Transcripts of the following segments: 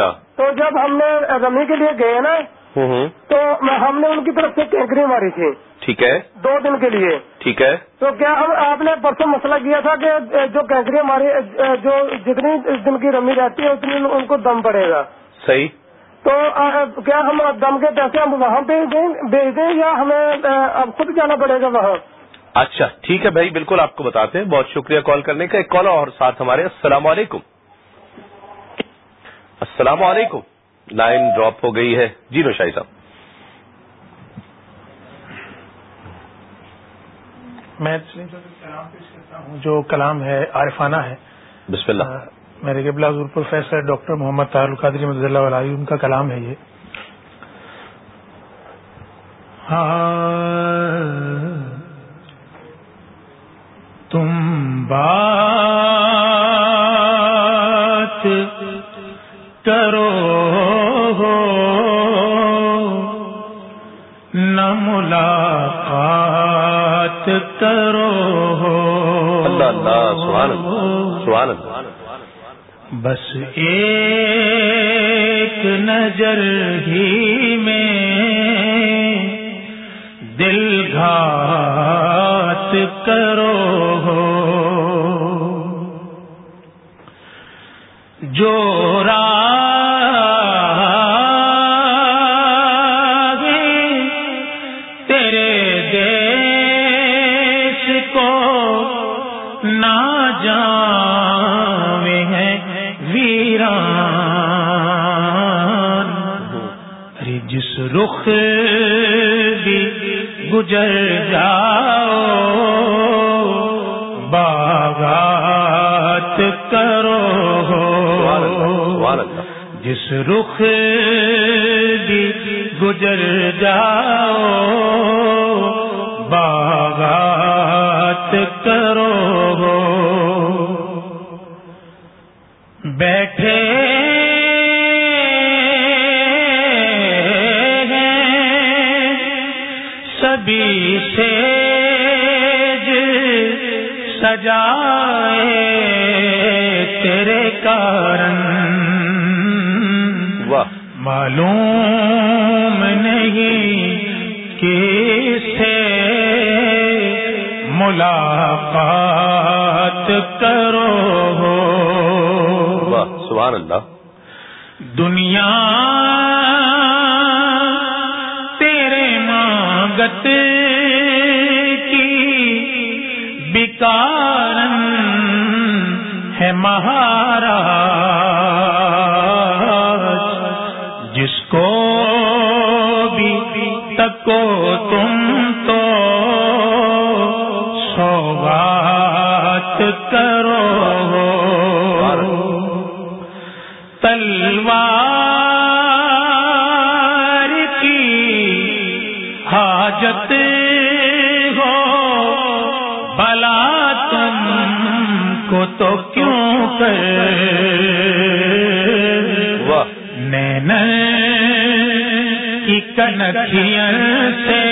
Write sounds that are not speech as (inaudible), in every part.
اچھا تو جب ہم نے رمی کے لیے گئے نا تو ہم نے ان کی طرف سے کینکری ماری تھی۔ ٹھیک ہے۔ دو دن کے لیے۔ ٹھیک ہے۔ تو کیا ہم آپ نے پرسوں مسئلہ کیا تھا کہ جو کینکری ہماری جو جتنی دن کی رمی رہتی ہے اتنی ان کو دم پڑے گا۔ صحیح۔ تو کیا ہم دم کے پیسے ہم وہاں پہ بھیج دیں یا ہمیں اب خود جانا پڑے گا وہاں؟ اچھا ٹھیک ہے بھائی بالکل آپ کو بتاتے ہیں۔ بہت شکریہ کال کرنے کا۔ ایک کال اور ساتھ ہمارے۔ السلام علیکم۔ السلام علیکم۔ لائن ڈراپ ہو گئی ہے۔ جی نوشائی صاحب۔ میں کلام پیش کرتا ہوں جو کلام ہے عارفانہ ہے۔ بسم اللہ۔ میرے قبلہ حضور پروفیسر ڈاکٹر محمد طاہر القادری مد اللہ علیہ ان کا کلام ہے یہ۔ ہاں۔ تم بات کرو۔ نہ ملاقات کرو۔ اللہ اللہ سبحان اللہ سبحان اللہ۔ بس ایک نظر ہی میں دل گھات کرو۔ جو تیرے گزر جاؤ باغات کرو۔ جس رخ بھی گزر جاؤ باغات کرو۔ بیٹھے سجائے تیرے کارن۔ معلوم نہیں سے ملاقات کرو۔ سبحان اللہ۔ دنیا تیرے مانگت کارن ہے مہارا جس کو بھی تکو کیوں نین کی کنکھیاں سے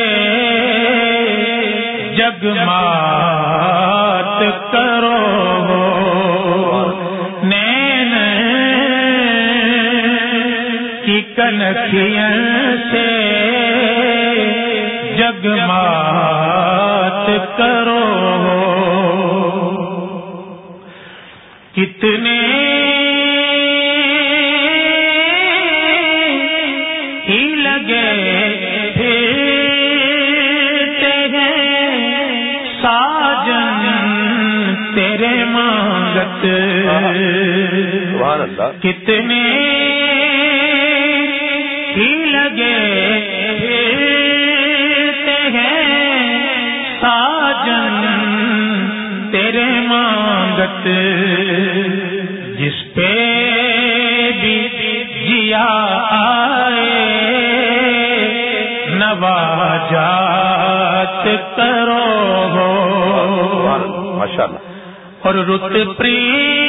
جگمات کرو. نین کی کنکھیاں سے جگمات کرو. کتنے ہی لگے ساجن تیرے مانگت جس پہ بھی جیا آئے نواجات کرو ماشاء اللہ اور رت پریم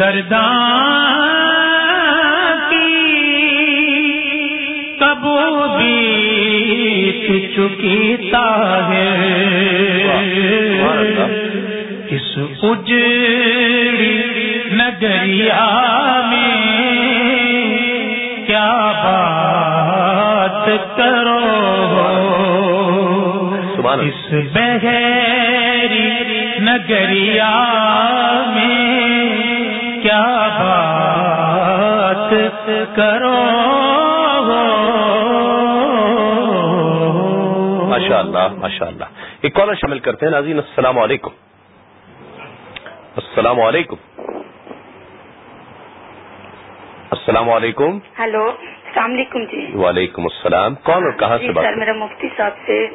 دردان کی کبو بیت چکی ہے اس اجڑی نگریا میں کیا بات کرو۔ اس بغیری نگریا میں کرو ماشاء اللہ ماشاء اللہ ایک کالر شامل کرتے ہیں ناظرین السلام علیکم۔ السلام علیکم۔ السلام علیکم۔ ہلو السلام علیکم جی۔ وعلیکم السلام۔ کون اور کہاں جی سے بات سر میرا مفتی صاحب سے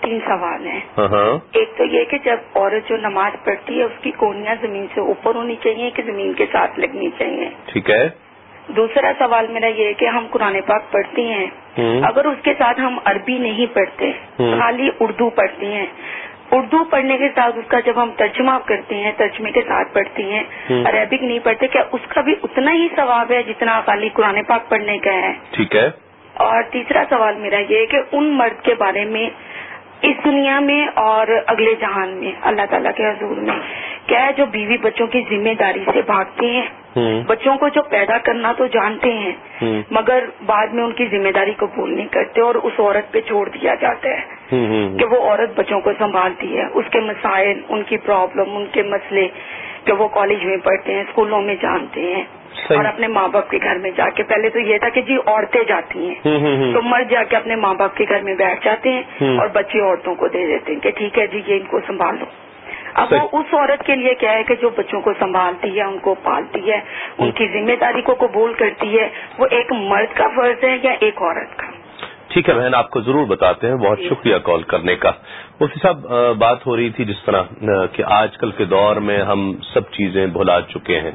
تین سوال ہیں۔ ہاں ہاں۔ ایک تو یہ کہ جب عورت جو نماز پڑھتی ہے اس کی کونیاں زمین سے اوپر ہونی چاہیے کہ زمین کے ساتھ لگنی چاہیے؟ ٹھیک ہے۔ دوسرا سوال میرا یہ ہے کہ ہم قرآن پاک پڑھتے ہیں۔ اگر اس کے ساتھ ہم عربی نہیں پڑھتے۔ خالی اردو پڑھتے ہیں اردو پڑھنے کے ساتھ اس کا جب ہم ترجمہ کرتے ہیں ترجمے کے ساتھ پڑھتے ہیں۔ عربک نہیں پڑھتے کیا اس کا بھی اتنا ہی ثواب ہے جتنا خالی قرآن پاک پڑھنے کا ہے ٹھیک ہے اور تیسرا سوال میرا یہ ہے کہ ان مرد کے بارے میں اس دنیا میں اور اگلے جہان میں اللہ تعالیٰ کے حضور میں کیا جو بیوی بچوں کی ذمہ داری سے بھاگتے ہیں۔ بچوں کو جو پیدا کرنا تو جانتے ہیں۔ مگر بعد میں ان کی ذمہ داری قبول نہیں کرتے اور اس عورت پہ چھوڑ دیا جاتا ہے۔ کہ وہ عورت بچوں کو سنبھالتی ہے اس کے مسائل ان کی پرابلم ان کے مسئلے کہ وہ کالج میں پڑھتے ہیں اسکولوں میں جانتے ہیں۔ اور اپنے ماں باپ کے گھر میں جا کے پہلے تو یہ تھا کہ جی عورتیں جاتی ہیں۔ تو مرد جا کے اپنے ماں باپ کے گھر میں بیٹھ جاتے ہیں۔ اور بچے عورتوں کو دے دیتے ہیں کہ ٹھیک ہے جی یہ ان کو سنبھال لو اب وہ۔ اس عورت کے لیے کیا ہے کہ جو بچوں کو سنبھالتی ہے ان کو پالتی ہے ان کی ذمہ داری کو قبول کرتی ہے وہ ایک مرد کا فرض ہے یا ایک عورت کا؟ ٹھیک ہے بہن آپ کو ضرور بتاتے ہیں. بہت شکریہ کال کرنے کا. مفتی صاحب بات ہو رہی تھی جس طرح کہ آج کل کے دور میں ہم سب چیزیں بھلا چکے ہیں.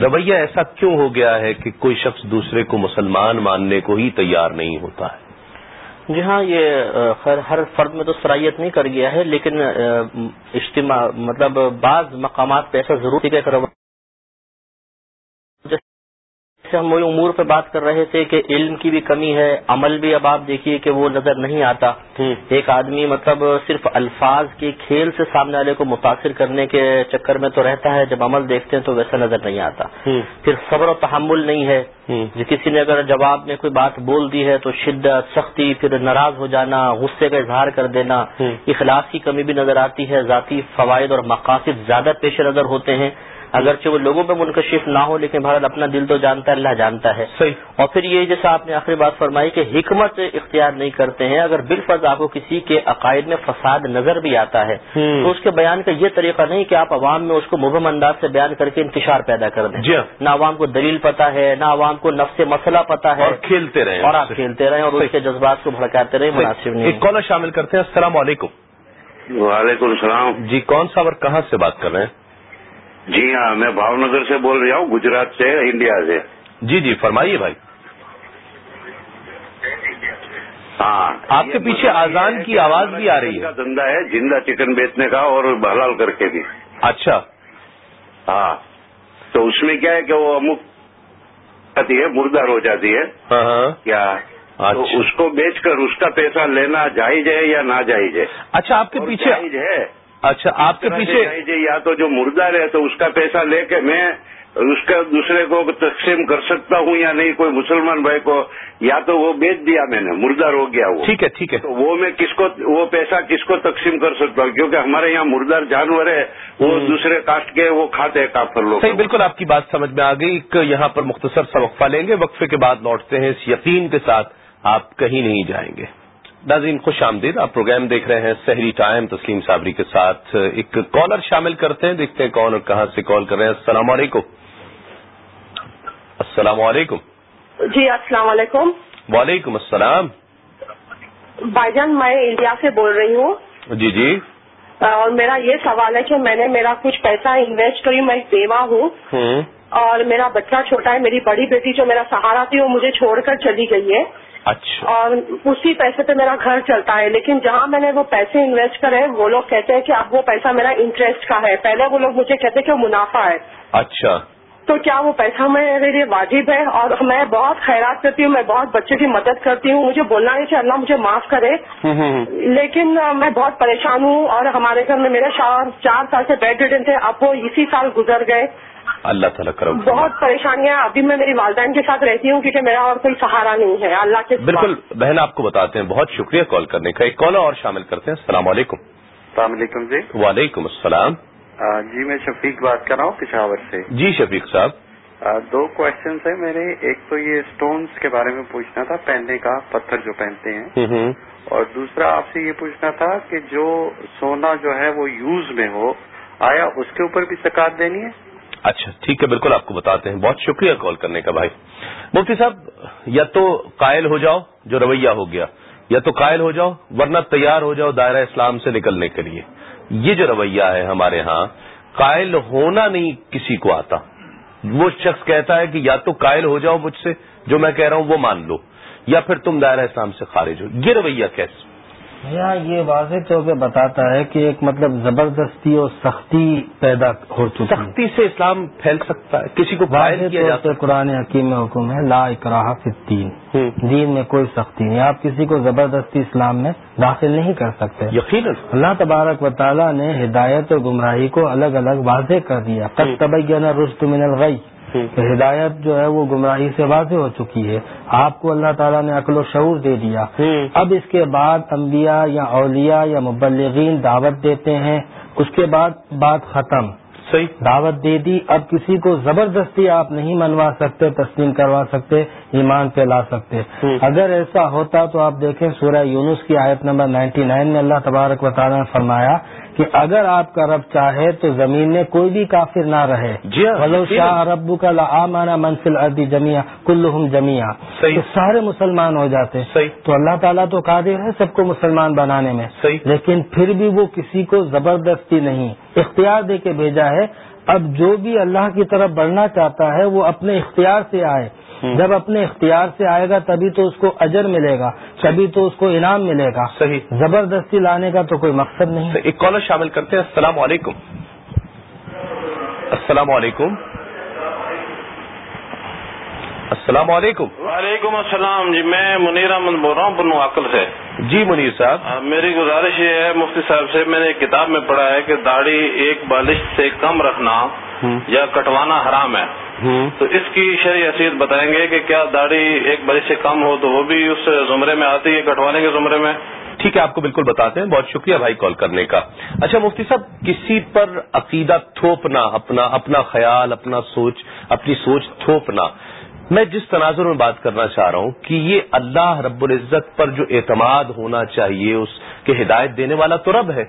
رویہ ایسا کیوں ہو گیا ہے کہ کوئی شخص دوسرے کو مسلمان ماننے کو ہی تیار نہیں ہوتا ہے؟ جی ہاں یہ خیر ہر فرد میں تو صلاحیت نہیں کر گیا ہے، لیکن اجتماع مطلب بعض مقامات پہ ایسا ضرور جیسے ہم وہی امور پہ بات کر رہے تھے کہ علم کی بھی کمی ہے عمل بھی اب آپ دیکھیے کہ وہ نظر نہیں آتا۔ ایک آدمی مطلب صرف الفاظ کے کھیل سے سامنے والے کو متاثر کرنے کے چکر میں تو رہتا ہے جب عمل دیکھتے ہیں تو ویسا نظر نہیں آتا۔ پھر صبر و تحمل نہیں ہے۔ جی کسی نے اگر جواب میں کوئی بات بول دی ہے تو شدت سختی پھر ناراض ہو جانا غصے کا اظہار کر دینا اخلاص کی کمی بھی نظر آتی ہے ذاتی فوائد اور مقاصد زیادہ پیش نظر ہوتے ہیں۔ اگرچہ وہ لوگوں پہ منکشف نہ ہو لیکن بھارت اپنا دل تو جانتا ہے اللہ جانتا ہے۔ صحیح۔ اور پھر یہ جیسا آپ نے آخری بات فرمائی کہ حکمت اختیار نہیں کرتے ہیں اگر بالفرض آپ کو کسی کے عقائد میں فساد نظر بھی آتا ہے تو اس کے بیان کا یہ طریقہ نہیں کہ آپ عوام میں اس کو مبہم انداز سے بیان کر کے انتشار پیدا کر دیں۔ جی ہاں۔ نہ عوام کو دلیل پتا ہے نہ عوام کو نفس مسئلہ پتا ہے۔ اور کھیلتے رہیں۔ اور آپ کھیلتے رہیں اور اس کے جذبات کو بھڑکاتے رہیں مناسب نہیں۔ ایک کالر شامل کرتے ہیں السلام علیکم۔ وعلیکم السلام۔ جی کون سا اور کہاں سے بات کر رہے ہیں؟ جی ہاں میں بھاؤ نگر سے بول رہا ہوں گجرات سے انڈیا سے۔ جی جی فرمائیے بھائی۔ ہاں آپ کے پیچھے آزان کی آواز بھی آ رہی ہے۔ دھندا ہے زندہ چکن بیچنے کا اور حلال کر کے بھی۔ اچھا۔ ہاں تو اس میں کیا ہے کہ وہ امک آتی ہے مردار ہو جاتی ہے۔ ہاں ہاں۔ کیا؟ تو اچھا۔ اس کو بیچ کر اس کا پیسہ لینا جائز ہے یا نہ جائز ہے؟ اچھا آپ کے پیچھے جائز ہے۔ اچھا آپ کے پیچھے ہے یا تو جو مردار ہے تو اس کا پیسہ لے کے میں اس کا دوسرے کو تقسیم کر سکتا ہوں یا نہیں کوئی مسلمان بھائی کو یا تو وہ بیچ دیا میں نے مردار ہو گیا وہ۔ ٹھیک ہے ٹھیک ہے۔ تو وہ میں کس کو وہ پیسہ کس کو تقسیم کر سکتا ہوں؟ کیونکہ ہمارے یہاں مردار جانور ہے وہ دوسرے کاسٹ کے وہ کھاتے ہیں کافر لوگ۔ صحیح بالکل آپ کی بات سمجھ میں آ گئی۔ ایک یہاں پر مختصر سا وقفہ لیں گے۔ وقفے کے بعد لوٹتے ہیں اس یقین کے ساتھ آپ کہیں نہیں جائیں گے۔ ناظرین خوش آمدید۔ آپ پروگرام دیکھ رہے ہیں سحری ٹائم تسلیم صابری کے ساتھ۔ ایک کالر شامل کرتے ہیں دیکھتے ہیں کون اور کہاں سے کال کر رہے ہیں۔ السلام علیکم۔ السلام علیکم۔ جی السلام علیکم۔ وعلیکم السلام۔ بھائی جان میں انڈیا سے بول رہی ہوں۔ جی جی۔ اور میرا یہ سوال ہے کہ میں نے میرا کچھ پیسہ انویسٹ کری میں بیوہ ہوں۔ ہوں۔ اور میرا بچہ چھوٹا ہے میری بڑی بیٹی جو میرا سہارا تھی وہ مجھے چھوڑ کر چلی گئی ہے۔ اچھا۔ اور اسی پیسے پہ میرا گھر چلتا ہے لیکن جہاں میں نے وہ پیسے انویسٹ کرے وہ لوگ کہتے ہیں کہ اب وہ پیسہ میرا انٹرسٹ کا ہے۔ پہلے وہ لوگ مجھے کہتے ہیں کہ وہ منافع ہے۔ اچھا۔ تو کیا وہ پیسہ میرے لیے واجب ہے؟ اور میں بہت خیرات کرتی ہوں میں بہت بچے کی مدد کرتی ہوں۔ مجھے بولنا ہے کہ اللہ مجھے معاف کرے۔ لیکن میں بہت پریشان ہوں اور ہمارے گھر میں میرے شوہر چار سال سے بیڈ ریڈن تھے اب وہ اسی سال گزر گئے۔ اللہ تعالیٰ کرم بہت پریشانیاں ابھی میں میری والدین کے ساتھ رہتی ہوں کیونکہ میرا اور کوئی سہارا نہیں ہے۔ اللہ کے بالکل بہن آپ کو بتاتے ہیں۔ بہت شکریہ کال کرنے کا۔ ایک کالر اور شامل کرتے ہیں۔ السلام علیکم۔ السلام علیکم جی۔ وعلیکم السلام۔ جی میں شفیق بات کر رہا ہوں پشاور سے۔ جی شفیق صاحب۔ دو کوشچنس ہیں۔ میرے ایک تو یہ اسٹونس کے بارے میں پوچھنا تھا پہننے کا پتھر جو پہنتے ہیں۔ اور دوسرا آپ سے یہ پوچھنا تھا کہ جو سونا جو ہے وہ یوز میں ہو آیا اس کے اوپر بھی سکاط دینی ہے؟ اچھا ٹھیک ہے، بالکل آپ کو بتاتے ہیں۔ بہت شکریہ کال کرنے کا بھائی۔ مفتی صاحب، یا تو قائل ہو جاؤ جو رویہ ہو گیا، یا تو قائل ہو جاؤ ورنہ تیار ہو جاؤ دائرہ اسلام سے نکلنے کے لیے۔ یہ جو رویہ ہے ہمارے ہاں قائل ہونا نہیں کسی کو آتا۔ وہ شخص کہتا ہے کہ یا تو قائل ہو جاؤ مجھ سے، جو میں کہہ رہا ہوں وہ مان لو، یا پھر تم دائرہ اسلام سے خارج ہو۔ یہ رویہ کیسے؟ یہاں یہ واضح طور پہ بتاتا ہے کہ ایک مطلب زبردستی اور سختی پیدا ہو چکی سختی سے اسلام پھیل سکتا ہے کسی کو قرآن حکیم میں حکم ہے لا اکراہ فی دین میں کوئی سختی نہیں آپ کسی کو زبردستی اسلام میں داخل نہیں کر سکتے۔ یقیناً۔ اللہ تبارک و تعالیٰ نے ہدایت اور گمراہی کو الگ الگ واضح کر دیا۔ تب تبینہ رشت من الغی۔ ہدایت جو ہے وہ گمراہی سے واضح ہو چکی ہے۔ آپ کو اللہ تعالیٰ نے عقل و شعور دے دیا۔ اب اس کے بعد انبیاء یا اولیاء یا مبلغین دعوت دیتے ہیں۔ اس کے بعد بات ختم۔ صحیح۔ دعوت دے دی۔ اب کسی کو زبردستی آپ نہیں منوا سکتے تسلیم کروا سکتے ایمان پہ لا سکتے اگر ایسا ہوتا تو آپ دیکھیں سورہ یونس کی آیت نمبر نائنٹی نائن میں اللہ تبارک و تعالیٰ نے فرمایا کہ اگر آپ کا رب چاہے تو زمین میں کوئی بھی کافر نہ رہے۔ جی ولو شاہ ربو کا لا مانا منسل ادی جمیا کلحم جمیا سارے مسلمان ہو جاتے۔ صحیح۔ تو اللہ تعالیٰ تو قادر ہے سب کو مسلمان بنانے میں۔ صحیح۔ لیکن پھر بھی وہ کسی کو زبردستی نہیں۔ اختیار دے کے بھیجا ہے۔ اب جو بھی اللہ کی طرف بڑھنا چاہتا ہے وہ اپنے اختیار سے آئے۔ جب اپنے اختیار سے آئے گا تبھی تو اس کو اجر ملے گا تبھی تو اس کو انعام ملے گا۔ صحیح۔ زبردستی لانے کا تو کوئی مقصد نہیں۔ ایک کالر شامل کرتے ہیں۔ السلام علیکم۔ السلام علیکم۔ السلام علیکم۔ وعلیکم السلام۔ جی میں منیر احمد بول رہا ہوں بنو عقل سے۔ جی منیر صاحب. میری گزارش یہ ہے مفتی صاحب سے میں نے ایک کتاب میں پڑھا ہے کہ داڑھی ایک بالش سے کم رکھنا یا کٹوانا حرام ہے۔ تو اس کی شرح حیثیت بتائیں گے کہ کیا داڑھی ایک بالش سے کم ہو تو وہ بھی اس زمرے میں آتی ہے کٹوانے کے زمرے میں؟ ٹھیک ہے آپ کو بالکل بتاتے ہیں۔ بہت شکریہ بھائی کال کرنے کا۔ اچھا مفتی صاحب کسی پر عقیدہ تھوپنا اپنا اپنا خیال اپنا سوچ اپنی سوچ تھوپنا میں جس تناظر میں بات کرنا چاہ رہا ہوں کہ یہ اللہ رب العزت پر جو اعتماد ہونا چاہیے اس کے ہدایت دینے والا تو رب ہے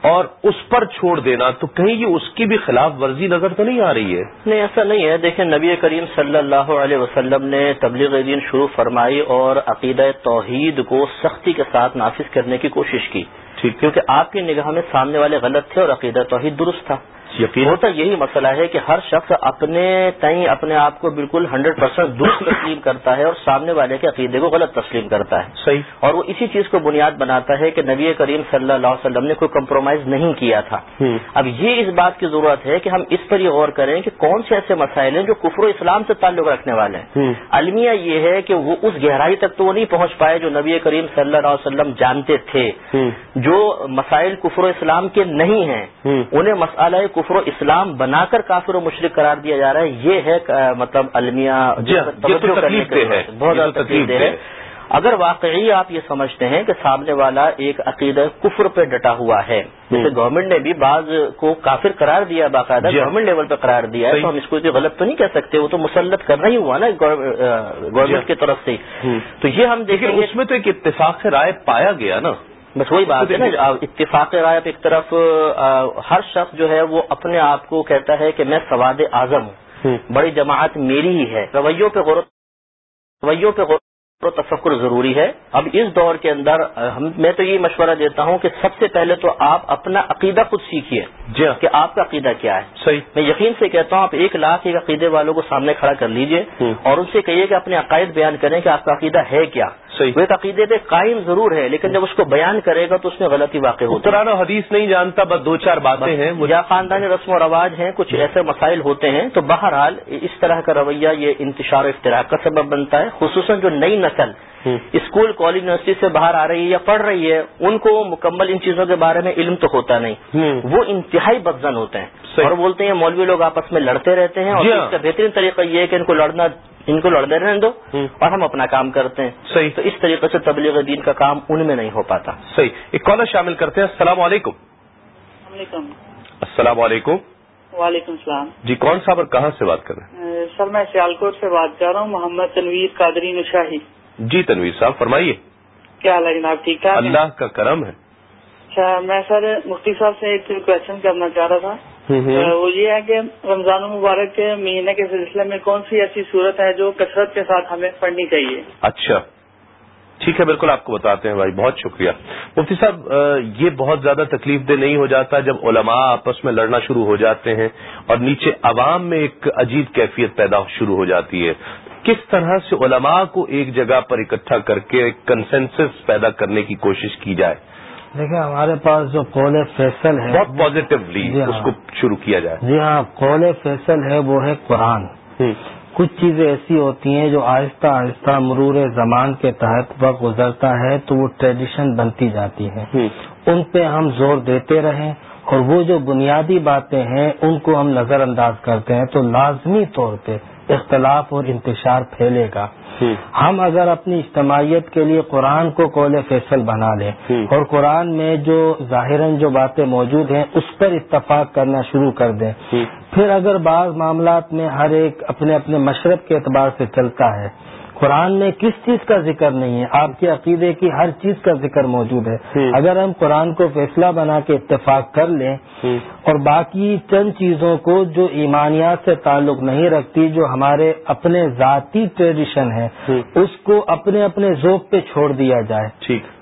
اور اس پر چھوڑ دینا تو کہیں یہ اس کی بھی خلاف ورزی نظر تو نہیں آ رہی ہے؟ نہیں ایسا نہیں ہے۔ دیکھیں نبی کریم صلی اللہ علیہ وسلم نے تبلیغ دین شروع فرمائی اور عقیدہ توحید کو سختی کے ساتھ نافذ کرنے کی کوشش کی۔ کیونکہ آپ کی نگاہ میں سامنے والے غلط تھے اور عقیدہ توحید درست تھا۔ یقین ہوتا یہی مسئلہ ہے کہ ہر شخص اپنے تئیں اپنے آپ کو بالکل ہنڈریڈ پرسینٹ درست (coughs) تسلیم کرتا ہے اور سامنے والے کے عقیدے کو غلط تسلیم کرتا ہے۔ صحیح۔ اور وہ اسی چیز کو بنیاد بناتا ہے کہ نبی کریم صلی اللہ علیہ وسلم نے کوئی کمپرومائز نہیں کیا تھا۔ اب یہ اس بات کی ضرورت ہے کہ ہم اس پر یہ غور کریں کہ کون سے ایسے مسائل ہیں جو کفر و اسلام سے تعلق رکھنے والے ہیں۔ المیہ یہ ہے کہ وہ اس گہرائی تک تو وہ نہیں پہنچ پائے جو نبی کریم صلی اللہ علیہ وسلم جانتے تھے۔ جو مسائل کفر و اسلام کے نہیں ہیں انہیں مسئلہ کفر و اسلام بنا کر کافر و مشرق قرار دیا جا رہا ہے یہ ہے مطلب المیہ بہت زیادہ تکلیف دہ ہے۔ اگر واقعی آپ یہ سمجھتے ہیں کہ سامنے والا ایک عقیدہ کفر پہ ڈٹا ہوا ہے جیسے گورنمنٹ نے بھی بعض کو کافر قرار دیا باقاعدہ گورنمنٹ لیول پہ قرار دیا ہے تو ہم اس کو غلط تو نہیں کہہ سکتے وہ تو مسلط کرنا ہی ہوا نا گورنمنٹ کی طرف سے۔ تو یہ ہم دیکھیں اس میں تو ایک اتفاق سے رائے پایا گیا نا۔ بس وہی بات ہے نا اتفاق رائے ایک طرف ہر شخص جو ہے وہ اپنے آپ کو کہتا ہے کہ میں سواد اعظم ہوں۔ بڑی جماعت میری ہی ہے۔ رویوں پہ غور رویوں پہ غور و تفکر ضروری ہے۔ اب اس دور کے اندر میں تو یہ مشورہ دیتا ہوں کہ سب سے پہلے تو آپ اپنا عقیدہ خود سیکھیے جی کہ آپ کا عقیدہ کیا ہے۔ صحیح۔ میں یقین سے کہتا ہوں آپ ایک لاکھ ایک عقیدے والوں کو سامنے کھڑا کر لیجیے اور ان سے کہیے کہ اپنے عقائد بیان کریں کہ آپ کا عقیدہ ہے کیا۔ وہ عقیدے پہ قائم ضرور ہے لیکن جب اس کو بیان کرے گا تو اس میں غلطی واقع ہوتی قرآن و حدیث نہیں جانتا بس دو چار باتیں ہیں۔ یا خاندانی رسم و رواج ہیں کچھ ایسے مسائل ہوتے ہیں۔ تو بہرحال اس طرح کا رویہ یہ انتشار و افطراک کا سبب بنتا ہے خصوصاً جو نئی نسل اسکول کالج یونیورسٹی سے باہر آ رہی ہے یا پڑھ رہی ہے ان کو مکمل ان چیزوں کے بارے میں علم تو ہوتا نہیں۔ وہ انتہائی بدزن ہوتے ہیں۔ اور بولتے ہیں مولوی لوگ آپس میں لڑتے رہتے ہیں اور جی اس ہاں۔ کا بہترین طریقہ یہ ہے کہ ان کو لڑنا ان کو لڑنے رہنے دو اور ہم اپنا کام کرتے ہیں۔ صحیح۔ تو اس طریقے سے تبلیغ دین کا کام ان میں نہیں ہو پاتا۔ صحیح۔ ایک کالر شامل کرتے ہیں۔ السلام علیکم۔ علیکم۔ السلام علیکم۔ وعلیکم السلام۔ جی کون صاحب اور کہاں سے بات کر رہے اہ، سر میں سیالکوٹ سے بات کر رہا ہوں محمد تنویر قادری نشاہی۔ ہیں جی تنویر صاحب فرمائیے۔ کیا حال ہے جناب؟ ٹھیک ٹھاک؟ اللہ کا کرم ہے۔ اچھا میں سر مفتی صاحب سے ایک کوشچن کرنا چاہ رہا تھا۔ وہ یہ ہے کہ رمضان المبارک کے مہینے کے سلسلے میں کون سی ایسی صورت ہے جو کثرت کے ساتھ ہمیں پڑھنی چاہیے؟ اچھا۔ ٹھیک ہے بالکل آپ کو بتاتے ہیں بھائی بہت شکریہ۔ مفتی صاحب یہ بہت زیادہ تکلیف دہ نہیں ہو جاتا جب علماء آپس میں لڑنا شروع ہو جاتے ہیں اور نیچے عوام میں ایک عجیب کیفیت پیدا شروع ہو جاتی ہے۔ کس طرح سے علماء کو ایک جگہ پر اکٹھا کر کے کنسنسس پیدا کرنے کی کوشش کی جائے؟ دیکھیں ہمارے پاس جو قول فیصل ہے بہت پازیٹیولی جی ہاں۔ اس کو شروع کیا جائے۔ جی ہاں قول فیصل ہے وہ ہے قرآن۔ کچھ چیزیں ایسی ہوتی ہیں جو آہستہ آہستہ مرور زمان کے تحت وقت گزرتا ہے تو وہ ٹریڈیشن بنتی جاتی ہیں۔ ان پہ ہم زور دیتے رہیں اور وہ جو بنیادی باتیں ہیں ان کو ہم نظر انداز کرتے ہیں تو لازمی طور پہ اختلاف اور انتشار پھیلے گا۔ ہم اگر اپنی اجتماعیت کے لیے قرآن کو قول فیصل بنا لیں اور قرآن میں جو ظاہراً جو باتیں موجود ہیں اس پر اتفاق کرنا شروع کر دیں۔ پھر اگر بعض معاملات میں ہر ایک اپنے اپنے مشرق کے اعتبار سے چلتا ہے قرآن میں کس چیز کا ذکر نہیں ہے؟ آپ کے عقیدے کی ہر چیز کا ذکر موجود ہے۔ اگر ہم قرآن کو فیصلہ بنا کے اتفاق کر لیں اور باقی چند چیزوں کو جو ایمانیات سے تعلق نہیں رکھتی جو ہمارے اپنے ذاتی ٹریڈیشن ہے اس کو اپنے اپنے ذوق پہ چھوڑ دیا جائے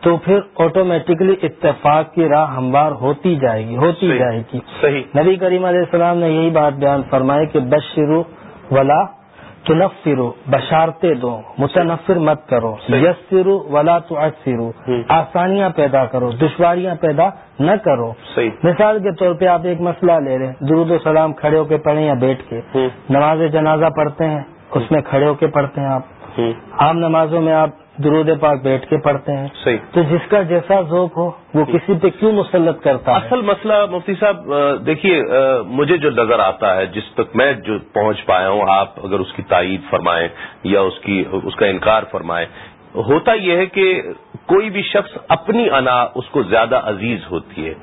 تو پھر آٹومیٹکلی اتفاق کی راہ ہموار ہوتی جائے گی ہوتی۔ جائے گی۔ نبی کریم علیہ السلام نے یہی بات بیان فرمائی کہ بشرو ولا تنفرو بشارتے دو متنفر مت کرو یسرو ولا تو آسانیاں پیدا کرو دشواریاں پیدا نہ کرو۔ مثال کے طور پہ آپ ایک مسئلہ لے رہے ہیں درود و سلام کھڑے ہو کے پڑھیں یا بیٹھ کے۔ نماز جنازہ پڑھتے ہیں اس میں کھڑے ہو کے پڑھتے ہیں آپ۔ عام نمازوں میں آپ درود پاک بیٹھ کے پڑھتے ہیں۔ صحیح۔ تو جس کا جیسا ذوق ہو وہ کسی پہ کیوں مسلط کرتا ہے؟ اصل مسئلہ مفتی صاحب دیکھیے مجھے جو نظر آتا ہے جس تک میں جو پہنچ پایا ہوں آپ اگر اس کی تائید فرمائیں یا اس کی اس کا انکار فرمائیں ہوتا یہ ہے کہ کوئی بھی شخص اپنی انا اس کو زیادہ عزیز ہوتی ہے۔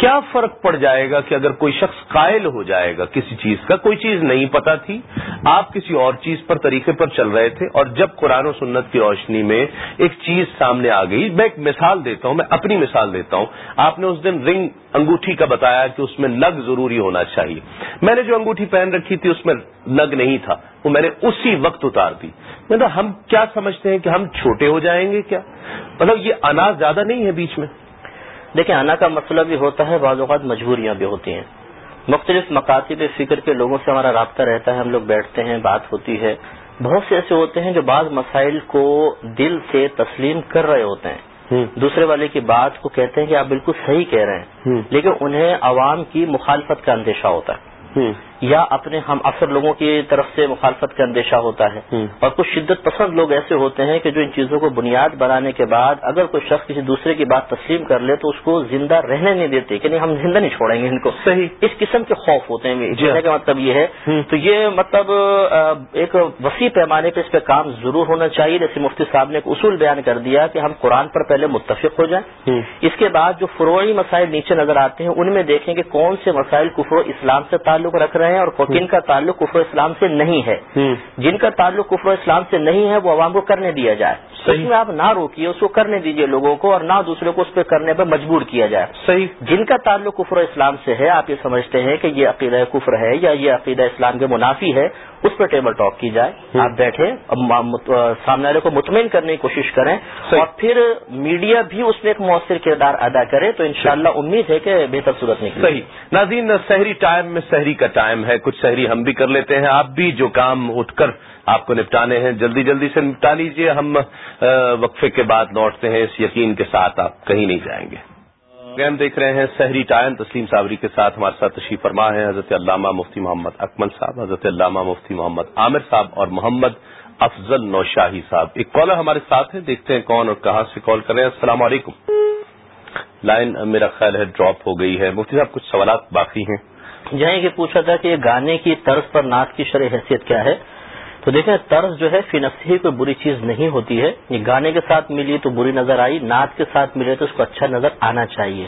کیا فرق پڑ جائے گا کہ اگر کوئی شخص قائل ہو جائے گا کسی چیز کا؟ کوئی چیز نہیں پتا تھی۔ آپ کسی اور چیز پر طریقے پر چل رہے تھے اور جب قرآن و سنت کی روشنی میں ایک چیز سامنے آ گئی، میں ایک مثال دیتا ہوں، میں اپنی مثال دیتا ہوں۔ آپ نے اس دن رنگ انگوٹھی کا بتایا کہ اس میں نگ ضروری ہونا چاہیے۔ میں نے جو انگوٹھی پہن رکھی تھی، اس میں نگ نہیں تھا، وہ میں نے اسی وقت اتار دی۔ میں نے ہم کیا سمجھتے ہیں کہ ہم چھوٹے ہو جائیں گے کیا؟ مطلب یہ اناج زیادہ نہیں ہے بیچ میں۔ دیکھیں آنا کا مسئلہ بھی ہوتا ہے بعض اوقات مجبوریاں بھی ہوتی ہیں۔ مختلف مکاتب فکر کے لوگوں سے ہمارا رابطہ رہتا ہے ہم لوگ بیٹھتے ہیں بات ہوتی ہے۔ بہت سے ایسے ہوتے ہیں جو بعض مسائل کو دل سے تسلیم کر رہے ہوتے ہیں۔ دوسرے والے کی بات کو کہتے ہیں کہ آپ بالکل صحیح کہہ رہے ہیں۔ لیکن انہیں عوام کی مخالفت کا اندیشہ ہوتا ہے۔ یا اپنے ہم افسر لوگوں کی طرف سے مخالفت کا اندیشہ ہوتا ہے۔ اور کچھ شدت پسند لوگ ایسے ہوتے ہیں کہ جو ان چیزوں کو بنیاد بنانے کے بعد اگر کوئی شخص کسی دوسرے کی بات تسلیم کر لے تو اس کو زندہ رہنے نہیں دیتے کہ نہیں ہم زندہ نہیں چھوڑیں گے ان کو۔ صحیح۔ اس قسم کے خوف ہوتے ہیں۔ جی ہاں۔ کہنے کا مطلب یہ ہے۔ تو یہ مطلب ایک وسیع پیمانے پہ اس پہ کام ضرور ہونا چاہیے۔ جیسے مفتی صاحب نے ایک اصول بیان کر دیا کہ ہم قرآن پر پہلے متفق ہو جائیں۔ اس کے بعد جو فروعی مسائل نیچے نظر آتے ہیں ان میں دیکھیں کہ کون سے مسائل کفر و اسلام سے تعلق رکھ رہے ہیں۔ اور کن کا تعلق کفر و اسلام سے نہیں ہے. جن کا تعلق کفر و اسلام سے نہیں ہے وہ عوام کو کرنے دیا جائے. اس میں آپ نہ روکیے اس کو کرنے دیجیے لوگوں کو اور نہ دوسرے کو اس پہ کرنے پر مجبور کیا جائے. صحیح. جن کا تعلق کفر و اسلام سے ہے آپ یہ سمجھتے ہیں کہ یہ عقیدہ کفر ہے یا یہ عقیدہ اسلام کے منافی ہے اس پر ٹیبل ٹاک کی جائے. آپ بیٹھے سامنے والے کو مطمئن کرنے کی کوشش کریں اور پھر میڈیا بھی اس میں ایک مؤثر کردار ادا کرے تو انشاءاللہ امید ہے کہ بہتر صورت نکلے. صحیح. ناظرین سحری ٹائم میں سحری کا ٹائم ہے، کچھ سحری ہم بھی کر لیتے ہیں۔ آپ بھی جو کام اٹھ کر آپ کو نپٹانے ہیں، جلدی جلدی سے نپٹا لیجیے ہم وقفے کے بعد لوٹتے ہیں۔ اس یقین کے ساتھ آپ کہیں نہیں جائیں گے۔ گیم دیکھ رہے ہیں سحری ٹائم۔ تسلیم صابری کے ساتھ ہمارے ساتھ تشریف فرما ہے حضرت علامہ مفتی محمد اکمل صاحب، حضرت علامہ مفتی محمد عامر صاحب اور محمد افضل نوشاہی صاحب۔ ایک کالر ہمارے ساتھ ہیں، دیکھتے ہیں کون اور کہاں سے کال کر رہے ہیں۔ السلام علیکم۔ لائن میرا خیال ہے ڈراپ ہو گئی ہے۔ مفتی صاحب، کچھ سوالات باقی ہیں؟ یہیں کہ پوچھا تھا کہ گانے کی طرز پر نعت کی شرح حیثیت کیا ہے؟ تو دیکھیں طرز جو ہے فی نفسی کوئی بری چیز نہیں ہوتی ہے۔ یہ گانے کے ساتھ ملی تو بری نظر آئی نعت کے ساتھ ملے تو اس کو اچھا نظر آنا چاہیے۔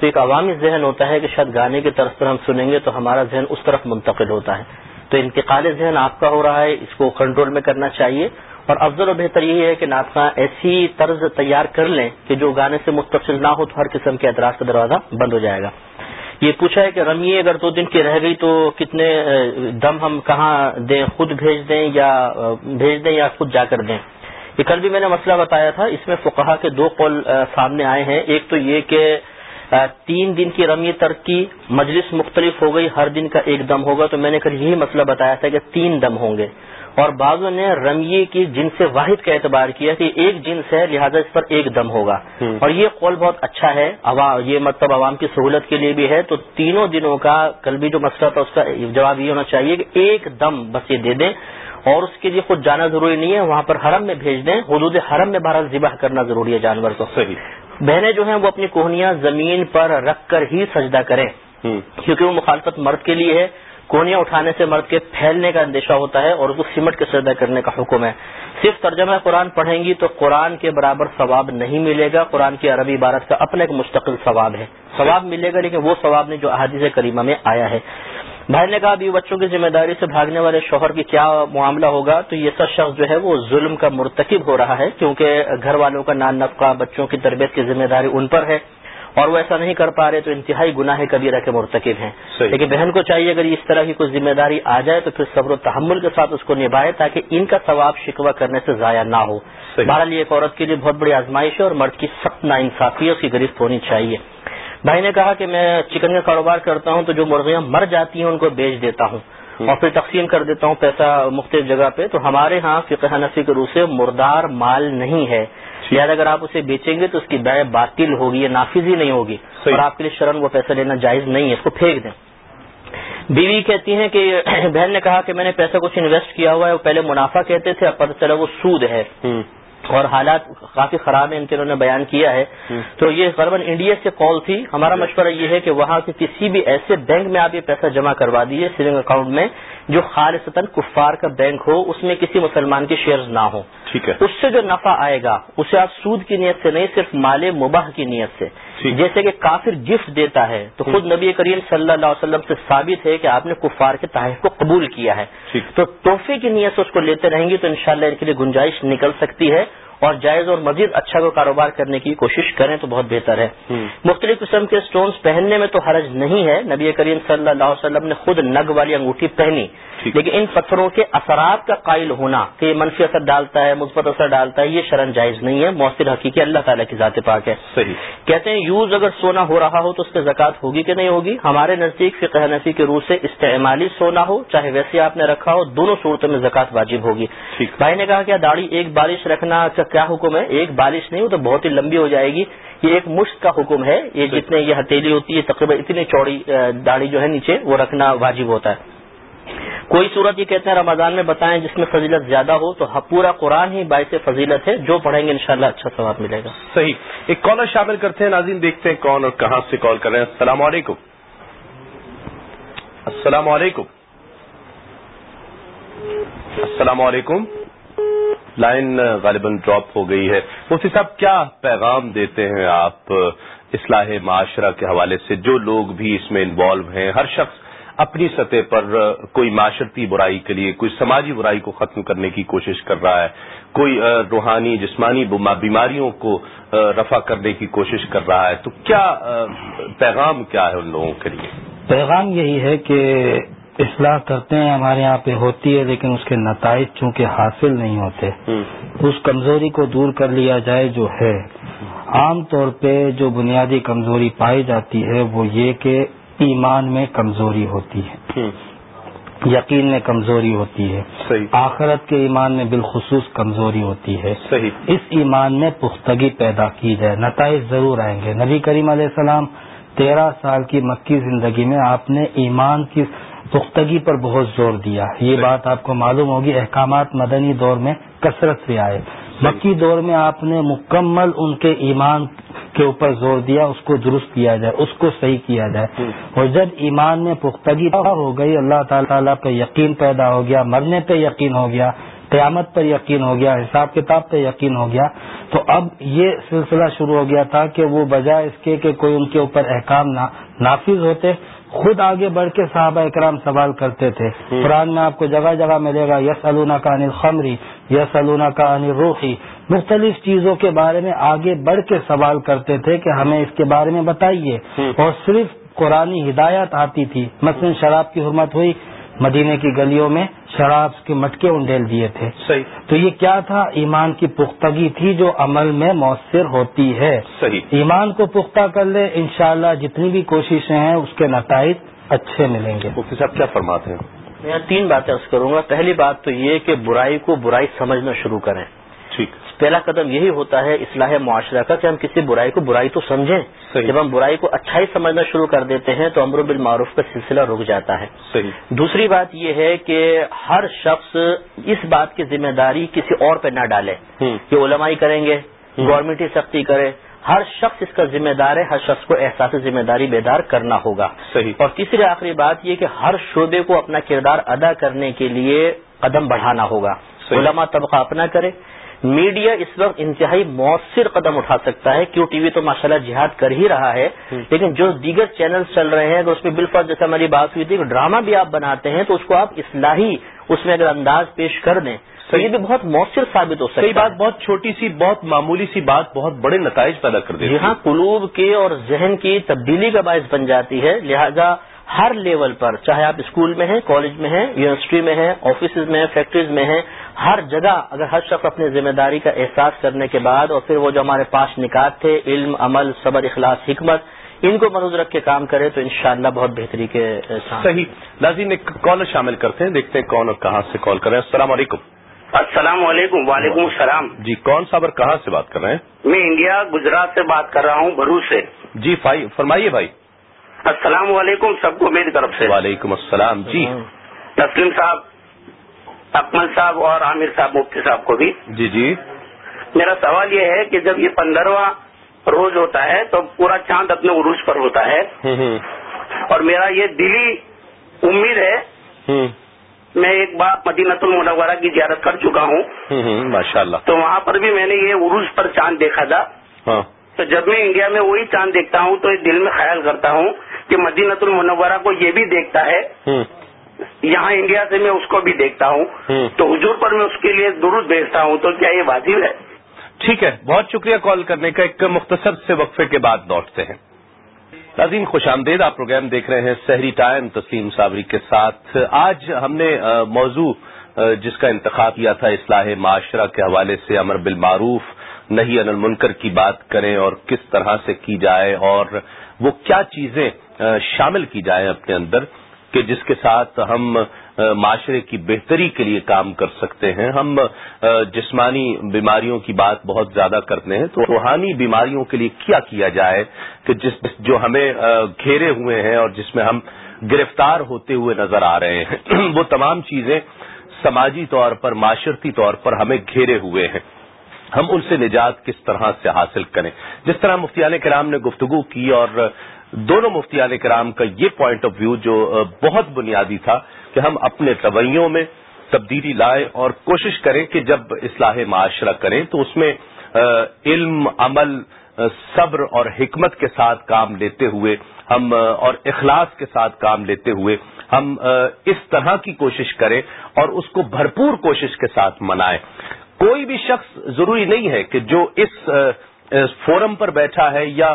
تو ایک عوامی ذہن ہوتا ہے کہ شاید گانے کی طرف پر ہم سنیں گے تو ہمارا ذہن اس طرف منتقل ہوتا ہے۔ تو انتقال ذہن آپ کا ہو رہا ہے اس کو کنٹرول میں کرنا چاہیے۔ اور افضل و بہتر یہی ہے کہ ناطخواں ایسی طرز تیار کر لیں کہ جو گانے سے متصل نہ ہو تو ہر قسم کے اعتراض کا دروازہ بند ہو جائے گا۔ یہ پوچھا ہے کہ رمیے اگر دو دن کی رہ گئی تو کتنے دم ہم کہاں دیں؟ خود بھیج دیں یا بھیج دیں یا خود جا کر دیں؟ یہ کل بھی میں نے مسئلہ بتایا تھا۔ اس میں فقہا کے دو قول سامنے آئے ہیں۔ ایک تو یہ کہ تین دن کی رمی ترک کی مجلس مختلف ہو گئی، ہر دن کا ایک دم ہوگا۔ تو میں نے کل یہی مسئلہ بتایا تھا کہ تین دم ہوں گے۔ اور بعضوں نے رمیے کی جنس واحد کا اعتبار کیا کہ ایک جنس ہے لہذا اس پر ایک دم ہوگا۔ اور یہ قول بہت اچھا ہے۔ یہ مطلب عوام کی سہولت کے لیے بھی ہے۔ تو تینوں دنوں کا کل بھی جو مسئلہ تھا اس کا جواب یہ ہونا چاہیے کہ ایک دم بس یہ دے دیں۔ اور اس کے لیے خود جانا ضروری نہیں ہے وہاں پر حرم میں بھیج دیں۔ حدود حرم میں بھارت ذبح کرنا ضروری ہے جانور کو۔ صحیح۔ بہنیں جو ہیں وہ اپنی کوہنیاں زمین پر رکھ کر ہی سجدہ کریں۔ کیونکہ وہ مخالفت مرد کے لیے ہے۔ کونیاں اٹھانے سے مرد کے پھیلنے کا اندیشہ ہوتا ہے اور اس کو سمٹ کے سجدہ کرنے کا حکم ہے۔ صرف ترجمہ قرآن پڑھیں گی تو قرآن کے برابر ثواب نہیں ملے گا۔ قرآن کی عربی عبارت کا اپنا ایک مستقل ثواب ہے۔ ثواب ملے گا لیکن وہ ثواب نہیں جو احادیث کریمہ میں آیا ہے۔ بھائی نے کہا، ابھی بچوں کی ذمہ داری سے بھاگنے والے شوہر کی کیا معاملہ ہوگا؟ تو یہ سب شخص جو ہے وہ ظلم کا مرتکب ہو رہا ہے کیونکہ گھر والوں کا نان نفقہ، بچوں کی تربیت کی ذمہ داری ان پر ہے۔ اور وہ ایسا نہیں کر پا رہے تو انتہائی گناہ کبیرہ کے مرتکب ہیں۔ لیکن بہن کو چاہیے اگر اس طرح کی کوئی ذمہ داری آ جائے تو پھر صبر و تحمل کے ساتھ اس کو نبھائے تاکہ ان کا ثواب شکوہ کرنے سے ضائع نہ ہو۔ بہرحال ایک عورت کے لیے بہت بڑی آزمائش ہے اور مرد کی سخت نا انصافی ہے اس کی گرفت ہونی چاہیے۔ بھائی نے کہا کہ میں چکن کا کاروبار کرتا ہوں تو جو مرغیاں مر جاتی ہیں ان کو بیچ دیتا ہوں۔ اور پھر تقسیم کر دیتا ہوں پیسہ مختلف جگہ پہ۔ تو ہمارے ہاں فقہ نفی کے روح سے مردار مال نہیں ہے۔ لہٰذا اگر آپ اسے بیچیں گے تو اس کی بے باطل ہوگی یا نافذ ہی نہیں ہوگی اور آپ کے لیے شرم وہ پیسہ لینا جائز نہیں ہے اس کو پھینک دیں۔ بیوی کہتی ہیں کہ (clears throat) بہن نے کہا کہ میں نے پیسہ کچھ انویسٹ کیا ہوا ہے وہ پہلے منافع کہتے تھے اب پتہ چلا وہ سود ہے۔ اور حالات کافی خراب ہیں ان کے انہوں نے بیان کیا ہے۔ تو یہ غربن انڈیا سے کال تھی۔ ہمارا مشورہ یہ ہے کہ وہاں کے کسی بھی ایسے بینک میں آپ یہ پیسہ جمع کروا دیجیے سیونگ اکاؤنٹ میں جو خالصتاً کفار کا بینک ہو اس میں کسی مسلمان کے شیئرز نہ ہو ٹھیک ہے۔ اس سے جو نفع آئے گا اسے آپ سود کی نیت سے نہیں صرف مال مباح کی نیت سے۔ جیسے کہ کافر گفٹ دیتا ہے تو خود نبی کریم صلی اللہ علیہ وسلم سے ثابت ہے کہ آپ نے کفار کے تحائف کو قبول کیا ہے۔ تو تحفے کی نیت سے اس کو لیتے رہیں گے تو انشاءاللہ ان کے لیے گنجائش نکل سکتی ہے۔ اور جائز اور مزید اچھا کو کاروبار کرنے کی کوشش کریں تو بہت بہتر ہے۔ مختلف قسم کے سٹونز پہننے میں تو حرج نہیں ہے۔ نبی کریم صلی اللہ علیہ وسلم نے خود نگ والی انگوٹھی پہنی۔ لیکن ان پتھروں کے اثرات کا قائل ہونا کہ یہ منفی اثر ڈالتا ہے مثبت اثر ڈالتا ہے یہ شرن جائز نہیں ہے۔ مؤثر حقیقی اللہ تعالیٰ کی ذات پاک ہے۔ صحیح۔ کہتے ہیں یوز اگر سونا ہو رہا ہو تو اس پہ زکات ہوگی کہ نہیں ہوگی؟ ہمارے نزدیک فقہ نفی کے روح سے استعمالی سونا ہو چاہے ویسے آپ نے رکھا ہو دونوں صورتوں میں زکات واجب ہوگی۔ بھائی نے کہا کہ داڑھی ایک بارش رکھنا کیا حکم ہے؟ ایک بارش نہیں ہو تو بہت ہی لمبی ہو جائے گی۔ یہ ایک مشت کا حکم ہے۔ یہ جتنے یہ ہتھیلی ہوتی ہے تقریباً اتنی چوڑی داڑھی جو ہے نیچے وہ رکھنا واجب ہوتا ہے۔ کوئی صورت یہ کہتے ہیں رمضان میں بتائیں جس میں فضیلت زیادہ ہو تو پورا قرآن ہی باعث فضیلت ہے۔ جو پڑھیں گے انشاءاللہ اچھا ثواب ملے گا۔ صحیح۔ ایک کالر شامل کرتے ہیں ناظرین دیکھتے ہیں کون اور کہاں سے کال کر رہے ہیں۔ السلام علیکم۔ السلام علیکم۔ السلام علیکم۔ لائن غالباً ڈراپ ہو گئی ہے۔ مفتی صاحب، کیا پیغام دیتے ہیں آپ اصلاح معاشرہ کے حوالے سے؟ جو لوگ بھی اس میں انوالو ہیں، ہر شخص اپنی سطح پر کوئی معاشرتی برائی کے لیے، کوئی سماجی برائی کو ختم کرنے کی کوشش کر رہا ہے، کوئی روحانی، جسمانی بیماریوں کو رفع کرنے کی کوشش کر رہا ہے۔ تو کیا، پیغام کیا ہے ان لوگوں کے لیے؟ پیغام یہی ہے کہ اصلاح کرتے ہیں ہمارے یہاں پہ ہوتی ہے لیکن اس کے نتائج چونکہ حاصل نہیں ہوتے اس کمزوری کو دور کر لیا جائے جو ہے۔ عام طور پہ جو بنیادی کمزوری پائی جاتی ہے وہ یہ کہ ایمان میں کمزوری ہوتی ہے۔ یقین میں کمزوری ہوتی ہے۔ صحیح۔ آخرت کے ایمان میں بالخصوص کمزوری ہوتی ہے۔ صحیح۔ اس ایمان میں پختگی پیدا کی جائے۔ نتائج ضرور آئیں گے۔ نبی کریم علیہ السلام تیرہ سال کی مکی زندگی میں آپ نے ایمان کی پختگی پر بہت زور دیا۔ یہ بات آپ کو معلوم ہوگی احکامات مدنی دور میں کثرت سے آئے۔ مکی دور میں آپ نے مکمل ان کے ایمان کے اوپر زور دیا اس کو درست کیا جائے اس کو صحیح کیا جائے۔ اور جب ایمان میں پختگی ہو گئی اللہ تعالی تعالیٰ پہ یقین پیدا ہو گیا مرنے پہ یقین ہو گیا قیامت پر یقین ہو گیا حساب کتاب پہ یقین ہو گیا تو اب یہ سلسلہ شروع ہو گیا تھا کہ وہ بجائے اس کے کہ کوئی ان کے اوپر احکام نافذ ہوتے۔ خود آگے بڑھ کے صحابہ اکرام سوال کرتے تھے۔ قرآن میں آپ کو جگہ جگہ ملے گا یس النا کا انل خمری یس النا کا انل روحی مختلف چیزوں کے بارے میں آگے بڑھ کے سوال کرتے تھے کہ ہمیں اس کے بارے میں بتائیے۔ اور صرف قرآن ہدایت آتی تھی۔ مثلا شراب کی حرمت ہوئی مدینے کی گلیوں میں شراب کے مٹکے انڈیل دیے تھے۔ صحیح۔ تو یہ کیا تھا؟ ایمان کی پختگی تھی جو عمل میں مؤثر ہوتی ہے۔ صحیح۔ ایمان کو پختہ کر لے انشاءاللہ جتنی بھی کوششیں ہیں اس کے نتائج اچھے ملیں گے۔ مفتی صاحب کیا فرماتے ہیں؟ میں تین باتیں اس کروں گا۔ پہلی بات تو یہ کہ برائی کو برائی سمجھنا شروع کریں۔ ٹھیک۔ پہلا قدم یہی ہوتا ہے اصلاح معاشرہ کا کہ ہم کسی برائی کو برائی تو سمجھیں۔ صحیح۔ جب ہم برائی کو اچھائی سمجھنا شروع کر دیتے ہیں تو امر بالمعروف کا سلسلہ رک جاتا ہے۔ صحیح۔ دوسری بات یہ ہے کہ ہر شخص اس بات کی ذمہ داری کسی اور پہ نہ ڈالے کہ علمائی کریں گے گورنمنٹ ہی سختی کرے۔ ہر شخص اس کا ذمہ دار ہے ہر شخص کو احساس ذمہ داری بیدار کرنا ہوگا۔ صحیح۔ اور تیسری آخری بات یہ کہ ہر شعبے کو اپنا کردار ادا کرنے کے لیے قدم بڑھانا ہوگا۔ علماء طبقہ اپنا کرے۔ میڈیا اس وقت انتہائی مؤثر قدم اٹھا سکتا ہے کیوں ٹی وی تو ماشاءاللہ جہاد کر ہی رہا ہے لیکن جو دیگر چینلز چل رہے ہیں تو اس میں بالفر جیسے ہماری بات ہوئی تھی کہ ڈرامہ بھی آپ بناتے ہیں تو اس کو آپ اصلاحی اس میں اگر انداز پیش کر دیں تو یہ بھی بہت مؤثر ثابت ہو سکتا ہے بات بہت چھوٹی سی بہت معمولی سی بات بہت بڑے نتائج پیدا کر دیتی جی ہاں قلوب کے اور ذہن کی تبدیلی کا باعث بن جاتی ہے لہذا ہر لیول پر چاہے آپ اسکول میں ہیں کالج میں ہیں یونیورسٹی میں ہیں آفیسز میں ہیں فیکٹریز میں ہیں ہر جگہ اگر ہر شخص اپنی ذمہ داری کا احساس کرنے کے بعد اور پھر وہ جو ہمارے پاس نکات تھے علم عمل صبر اخلاص حکمت ان کو مروز رکھ کے کام کرے تو انشاءاللہ بہت بہتری کے ساتھ۔ صحیح۔ ناظرین ایک کالر شامل کرتے ہیں دیکھتے ہیں کون اور کہاں سے کال کر رہے ہیں۔ السلام علیکم۔ السلام علیکم وعلیکم السلام۔ جی کون صاحب اور کہاں سے بات کر رہے ہیں؟ میں انڈیا گجرات سے بات کر رہا ہوں بھروچ سے۔ جی فائی فرمائیے بھائی۔ السلام علیکم سب کو میری طرف سے۔ وعلیکم السلام جی۔ تسلیم صاحب اکمل صاحب اور عامر صاحب مفتی صاحب کو بھی۔ جی جی۔ میرا سوال یہ ہے کہ جب یہ پندرہواں روز ہوتا ہے تو پورا چاند اپنے عروج پر ہوتا ہے۔ اور میرا یہ دلی امید ہے۔ میں ایک بار مدینت المنورہ کی زیارت کر چکا ہوں۔ ماشاء اللہ تو وہاں پر بھی میں نے یہ عروج پر چاند دیکھا تھا۔ ہاں۔ تو جب میں انڈیا میں وہی چاند دیکھتا ہوں تو دل میں خیال کرتا ہوں کہ مدینت المنورہ کو یہ بھی دیکھتا ہے۔ یہاں انڈیا سے میں اس کو بھی دیکھتا ہوں۔ تو حضور پر میں اس کے لیے درود بھیجتا ہوں۔ تو کیا یہ واجب ہے؟ ٹھیک ہے بہت شکریہ کال کرنے کا۔ ایک مختصر سے وقفے کے بعد لوٹتے ہیں۔ ناظرین خوش آمدید آپ پروگرام دیکھ رہے ہیں سحری ٹائم تسلیم صابری کے ساتھ۔ آج ہم نے موضوع جس کا انتخاب کیا تھا اصلاح معاشرہ کے حوالے سے امر بالمعروف نہیں ان المنکر کی بات کریں اور کس طرح سے کی جائے اور وہ کیا چیزیں شامل کی جائیں اپنے اندر۔ کہ جس کے ساتھ ہم معاشرے کی بہتری کے لیے کام کر سکتے ہیں۔ ہم جسمانی بیماریوں کی بات بہت زیادہ کرتے ہیں، تو روحانی بیماریوں کے لیے کیا کیا جائے کہ جس، جو ہمیں گھیرے ہوئے ہیں اور جس میں ہم گرفتار ہوتے ہوئے نظر آ رہے ہیں۔ (clears throat) وہ تمام چیزیں سماجی طور پر، معاشرتی طور پر ہمیں گھیرے ہوئے ہیں۔ ہم ان سے نجات کس طرح سے حاصل کریں؟ جس طرح مفتیان کرام نے گفتگو کی اور دونوں مفتیان کرام کا یہ پوائنٹ آف ویو جو بہت بنیادی تھا کہ ہم اپنے رویوں میں تبدیلی لائیں اور کوشش کریں کہ جب اصلاح معاشرہ کریں تو اس میں علم عمل صبر اور حکمت کے ساتھ کام لیتے ہوئے ہم اور اخلاص کے ساتھ کام لیتے ہوئے ہم اس طرح کی کوشش کریں اور اس کو بھرپور کوشش کے ساتھ منائیں۔ کوئی بھی شخص ضروری نہیں ہے کہ جو اس آ، فورم پر بیٹھا ہے یا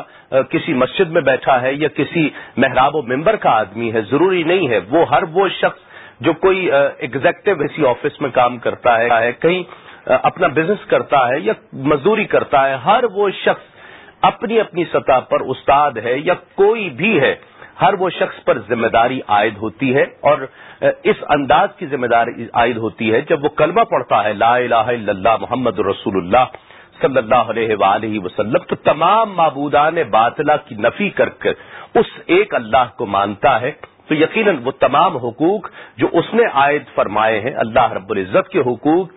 کسی مسجد میں بیٹھا ہے یا کسی محراب و ممبر کا آدمی ہے، ضروری نہیں ہے۔ وہ ہر وہ شخص جو کوئی ایگزیکٹو اسی آفس میں کام کرتا ہے کہیں اپنا بزنس کرتا ہے یا مزدوری کرتا ہے، ہر وہ شخص اپنی اپنی سطح پر استاد ہے یا کوئی بھی ہے، ہر وہ شخص پر ذمہ داری عائد ہوتی ہے۔ اور اس انداز کی ذمہ داری عائد ہوتی ہے جب وہ کلمہ پڑھتا ہے، لا الہ الا اللہ محمد رسول اللہ صلی اللہ علیہ وآلہ وسلم، تو تمام معبودان باطلہ کی نفی کر کر اس ایک اللہ کو مانتا ہے۔ تو یقیناً وہ تمام حقوق جو اس نے عائد فرمائے ہیں، اللہ رب العزت کے حقوق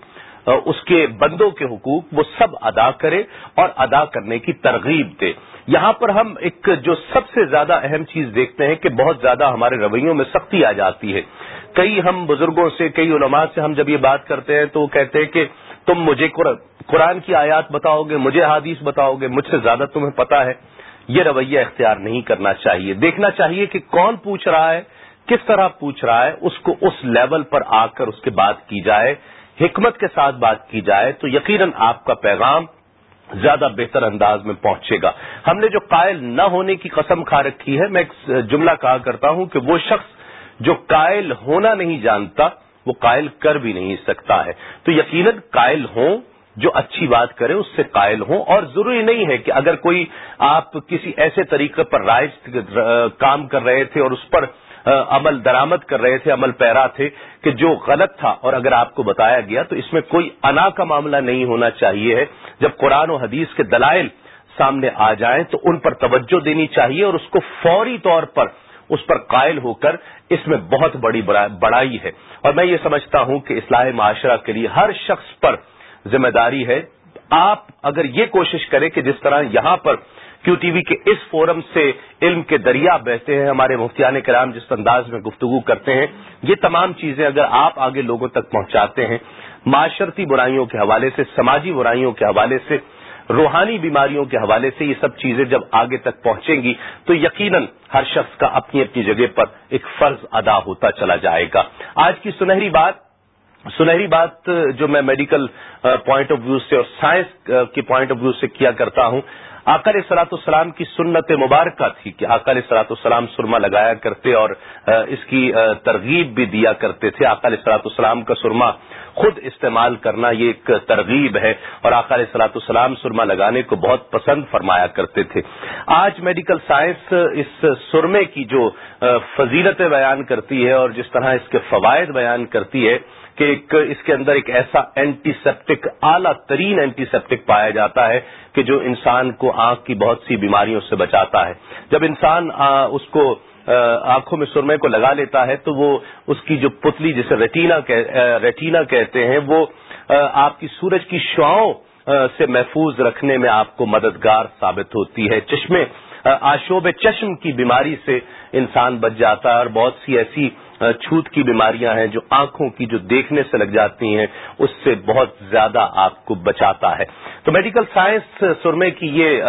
اس کے بندوں کے حقوق، وہ سب ادا کرے اور ادا کرنے کی ترغیب دے۔ یہاں پر ہم ایک جو سب سے زیادہ اہم چیز دیکھتے ہیں کہ بہت زیادہ ہمارے رویوں میں سختی آ جاتی ہے۔ کئی ہم بزرگوں سے، کئی علماء سے ہم جب یہ بات کرتے ہیں تو وہ کہتے ہیں کہ تم مجھے قرآن کی آیات بتاؤ گے، مجھے حادیث بتاؤ گے، مجھ سے زیادہ تمہیں پتا ہے۔ یہ رویہ اختیار نہیں کرنا چاہیے۔ دیکھنا چاہیے کہ کون پوچھ رہا ہے، کس طرح پوچھ رہا ہے، اس کو اس لیول پر آ کر اس کے بات کی جائے، حکمت کے ساتھ بات کی جائے تو یقیناً آپ کا پیغام زیادہ بہتر انداز میں پہنچے گا۔ ہم نے جو قائل نہ ہونے کی قسم کھا رکھی ہے، میں ایک جملہ کہا کرتا ہوں کہ وہ شخص جو قائل ہونا نہیں جانتا، وہ قائل کر بھی نہیں سکتا ہے۔ تو یقیناً قائل ہوں جو اچھی بات کرے، اس سے قائل ہوں۔ اور ضروری نہیں ہے کہ اگر کوئی آپ کسی ایسے طریقے پر رائج کام کر رہے تھے اور اس پر عمل درامد کر رہے تھے، عمل پیرا تھے کہ جو غلط تھا اور اگر آپ کو بتایا گیا تو اس میں کوئی انا کا معاملہ نہیں ہونا چاہیے ہے۔ جب قرآن و حدیث کے دلائل سامنے آ جائیں تو ان پر توجہ دینی چاہیے اور اس کو فوری طور پر اس پر قائل ہو کر اس میں بہت بڑی بڑائی ہے۔ اور میں یہ سمجھتا ہوں کہ اصلاح معاشرہ کے لیے ہر شخص پر ذمہ داری ہے۔ آپ اگر یہ کوشش کریں کہ جس طرح یہاں پر کیو ٹی وی کے اس فورم سے علم کے دریا بہتے ہیں، ہمارے مفتیان کرام جس انداز میں گفتگو کرتے ہیں، یہ تمام چیزیں اگر آپ آگے لوگوں تک پہنچاتے ہیں، معاشرتی برائیوں کے حوالے سے، سماجی برائیوں کے حوالے سے روحانی بیماریوں کے حوالے سے یہ سب چیزیں جب آگے تک پہنچیں گی، تو یقیناً ہر شخص کا اپنی اپنی جگہ پر ایک فرض ادا ہوتا چلا جائے گا۔ آج کی سنہری بات سنہری بات جو میں میڈیکل پوائنٹ آف ویو سے اور سائنس کے پوائنٹ آف ویو سے کیا کرتا ہوں آکال سلاط السلام کی سنت مبارکہ تھی کہ آکال سلاط السلام سرما لگایا کرتے اور اس کی ترغیب بھی دیا کرتے تھے۔ آکال سلاط السلام کا سرما خود استعمال کرنا یہ ایک ترغیب ہے اور آکال سلاط السلام سرما لگانے کو بہت پسند فرمایا کرتے تھے۔ آج میڈیکل سائنس اس سرمے کی جو فضیلتیں بیان کرتی ہے اور جس طرح اس کے فوائد بیان کرتی ہے کہ ایک اس کے اندر ایک ایسا اینٹی سیپٹک اعلیٰ ترین اینٹی سیپٹک پایا جاتا ہے کہ جو انسان کو آنکھ کی بہت سی بیماریوں سے بچاتا ہے۔ جب انسان اس کو آنکھوں میں سرمے کو لگا لیتا ہے تو وہ اس کی جو پتلی جسے ریٹینا ریٹینا کہتے ہیں، وہ آپ کی سورج کی شعاؤں سے محفوظ رکھنے میں آپ کو مددگار ثابت ہوتی ہے۔ چشمے آشوب چشم کی بیماری سے انسان بچ جاتا ہے اور بہت سی ایسی چھوت کی بیماریاں ہیں جو آنکھوں کی جو دیکھنے سے لگ جاتی ہیں، اس سے بہت زیادہ آپ کو بچاتا ہے۔ تو میڈیکل سائنس سرمے کی یہ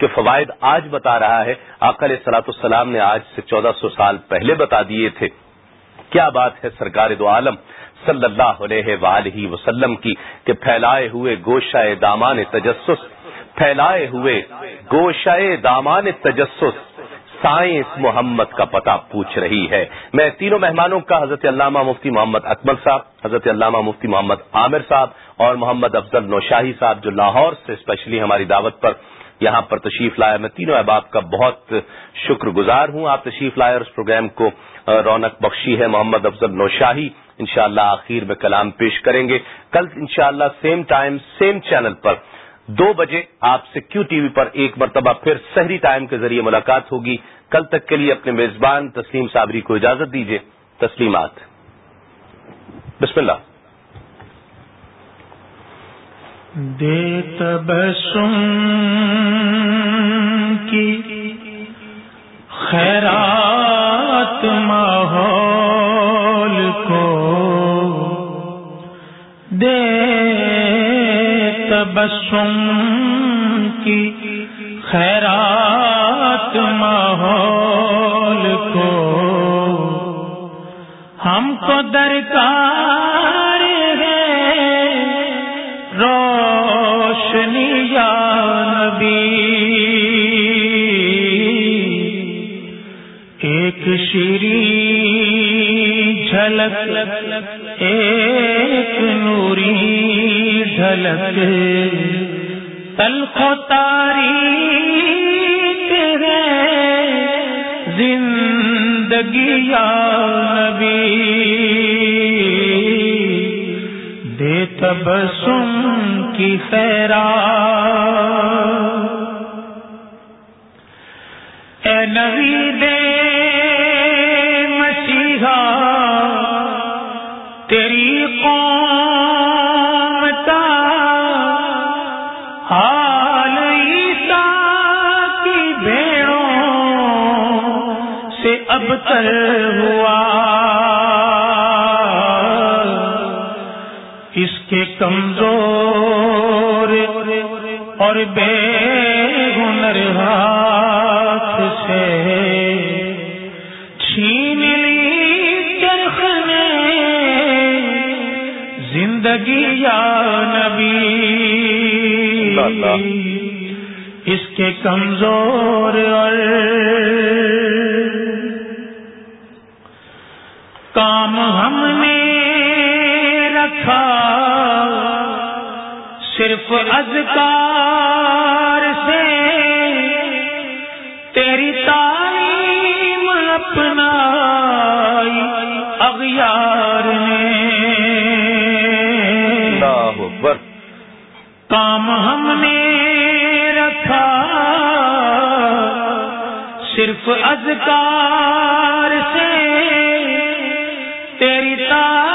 کے فوائد آج بتا رہا ہے آکل سلاط السلام نے آج سے چودہ سو سال پہلے بتا دیے تھے۔ کیا بات ہے سرکار دو عالم صلی اللہ علیہ وآلہ وسلم کی، کہ پھیلائے ہوئے گوشہ دامان تجسس، پھیلائے ہوئے گوشہ دامان تجسس سائنس محمد کا پتہ پوچھ رہی ہے۔ میں تینوں مہمانوں کا حضرت علامہ مفتی محمد اکمل صاحب، حضرت علامہ مفتی محمد عامر صاحب اور محمد افضل نوشاہی صاحب جو لاہور سے اسپیشلی ہماری دعوت پر یہاں پر تشریف لائے۔ میں تینوں احباب کا بہت شکر گزار ہوں۔ آپ تشریف لائے اور اس پروگرام کو رونق بخشی ہے۔ محمد افضل نوشاہی انشاءاللہ اللہ آخر میں کلام پیش کریں گے۔ کل انشاءاللہ سیم ٹائم سیم چینل پر دو بجے آپ سے کیو ٹی وی پر ایک مرتبہ پھر سحری ٹائم کے ذریعے ملاقات ہوگی۔ کل تک کے لیے اپنے میزبان تسلیم صابری کو اجازت دیجیے تسلیمات۔ بسم اللہ۔ بسم کی خیرات تبسم کی خیرات ماحول کو ہم کو درکار ہے روشنی یا نبی ایک شری جھلک، ایک نوری ڈھلک تلخ و تاریخ ہے، زندگی یا نبی۔ دے تبسم کی خیرا اے نبی، دے مسیحا تیری اب تر ہوا۔ اس کے کمزور اور بے ہنر ہاتھ سے چھین لی چرخ نے زندگی یا نبی۔ اس کے کمزور اور صرف اذکار سے تیری تعلیم اپنائی اغیار نے۔ کام ہم نے رکھا صرف اذکار سے تیری تعلیم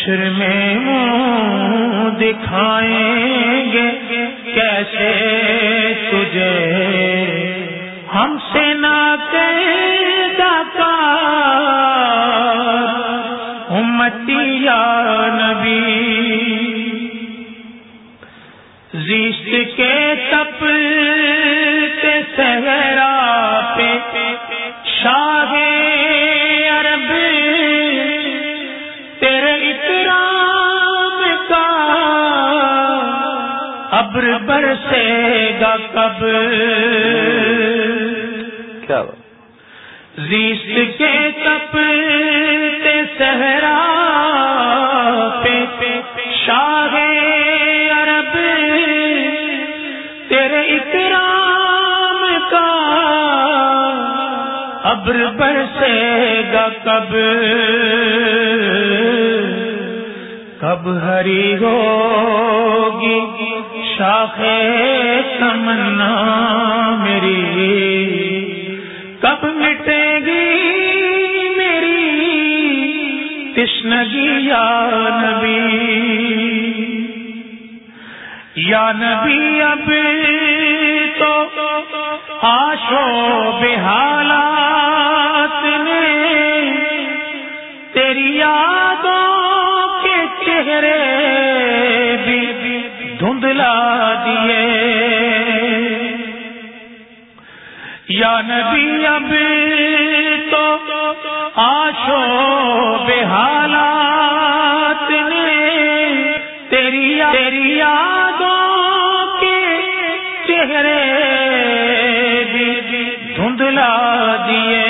حشر میں منہ دکھائیں گے، کیسے تجھے؟ ہم سے نہ امتی یا نبی؟ زیست کے تپ کے برسے گا کب؟ کیا زیست کے تپ تے صحرا پہ شاہ عرب تیرے اکرام کا ابر برسے گا کب؟ کب ہری ہوگی؟ شاخ تمنا میری۔ کب مٹے گی میری تشنگی یا نبی؟ یا نبی اب تو آشو بحالات نے تیری یادوں کے چہرے بھی دھندلا دیے۔ یا نبی اب تو آشو بحالات نے تیری تیری یادوں کے چہرے بھی دھندلا دیے۔